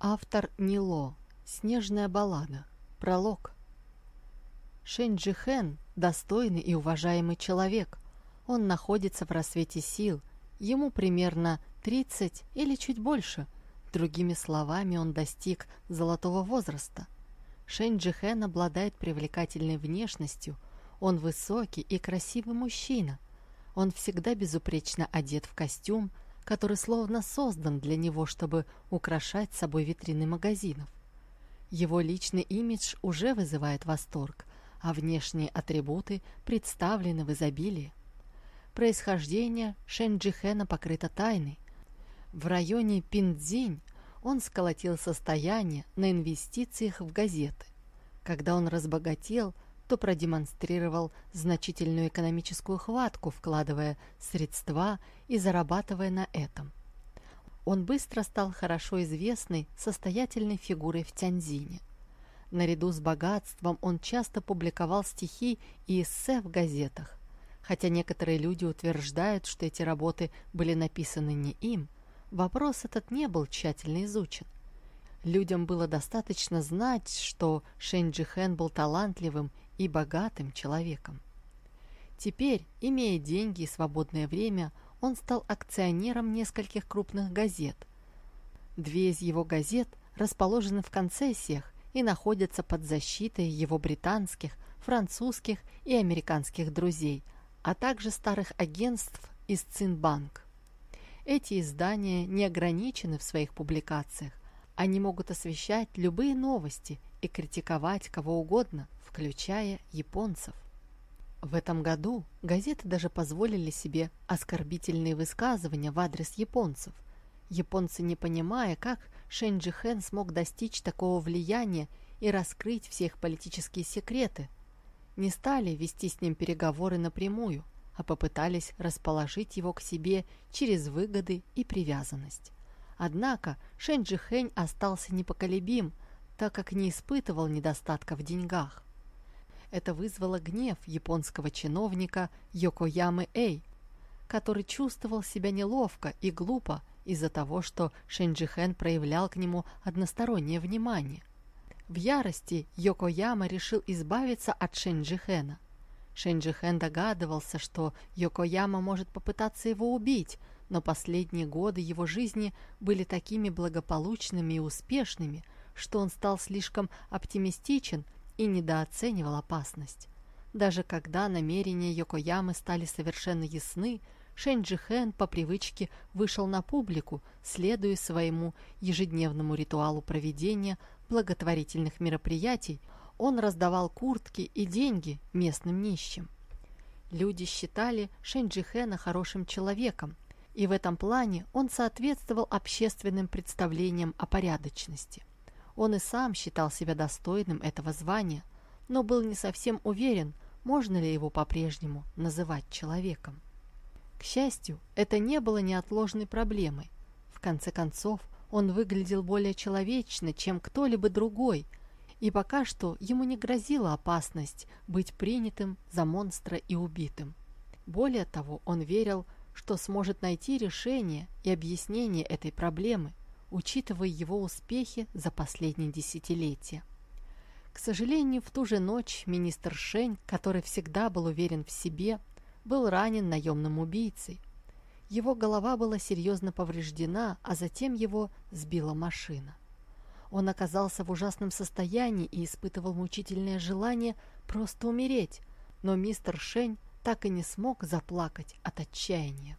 Автор Нило. Снежная баллада. Пролог. Шэнь Хэн – достойный и уважаемый человек. Он находится в рассвете сил. Ему примерно 30 или чуть больше. Другими словами, он достиг золотого возраста. Шэнь Хэн обладает привлекательной внешностью. Он высокий и красивый мужчина. Он всегда безупречно одет в костюм, который словно создан для него, чтобы украшать собой витрины магазинов. Его личный имидж уже вызывает восторг, а внешние атрибуты представлены в изобилии. Происхождение Шенджихена покрыто тайной. В районе Пиндзинь он сколотил состояние на инвестициях в газеты. Когда он разбогател, то продемонстрировал значительную экономическую хватку, вкладывая средства и зарабатывая на этом. Он быстро стал хорошо известной, состоятельной фигурой в Тяньзине. Наряду с богатством он часто публиковал стихи и эссе в газетах. Хотя некоторые люди утверждают, что эти работы были написаны не им, вопрос этот не был тщательно изучен. Людям было достаточно знать, что Шэнь Хэн был талантливым и богатым человеком. Теперь, имея деньги и свободное время, он стал акционером нескольких крупных газет. Две из его газет расположены в концессиях и находятся под защитой его британских, французских и американских друзей, а также старых агентств из Цинбанк. Эти издания не ограничены в своих публикациях. Они могут освещать любые новости и критиковать кого угодно, включая японцев. В этом году газеты даже позволили себе оскорбительные высказывания в адрес японцев. Японцы, не понимая, как Шэньджи Хэн смог достичь такого влияния и раскрыть все их политические секреты, не стали вести с ним переговоры напрямую, а попытались расположить его к себе через выгоды и привязанность. Однако Шэньджи Хэн остался непоколебим, так как не испытывал недостатка в деньгах. Это вызвало гнев японского чиновника Йокоямы Эй, который чувствовал себя неловко и глупо из-за того, что Шенджихен проявлял к нему одностороннее внимание. В ярости Йокояма решил избавиться от Шенджихена. Шенджихен догадывался, что Йокояма может попытаться его убить, но последние годы его жизни были такими благополучными и успешными, что он стал слишком оптимистичен и недооценивал опасность. Даже когда намерения Йокоямы стали совершенно ясны, Шэньджи Хэн по привычке вышел на публику, следуя своему ежедневному ритуалу проведения благотворительных мероприятий, он раздавал куртки и деньги местным нищим. Люди считали Шэньджи Хэна хорошим человеком, и в этом плане он соответствовал общественным представлениям о порядочности. Он и сам считал себя достойным этого звания, но был не совсем уверен, можно ли его по-прежнему называть человеком. К счастью, это не было неотложной проблемой. В конце концов, он выглядел более человечно, чем кто-либо другой, и пока что ему не грозила опасность быть принятым за монстра и убитым. Более того, он верил, что сможет найти решение и объяснение этой проблемы, учитывая его успехи за последние десятилетия. К сожалению, в ту же ночь министр Шень, который всегда был уверен в себе, был ранен наемным убийцей. Его голова была серьезно повреждена, а затем его сбила машина. Он оказался в ужасном состоянии и испытывал мучительное желание просто умереть, но мистер Шень так и не смог заплакать от отчаяния.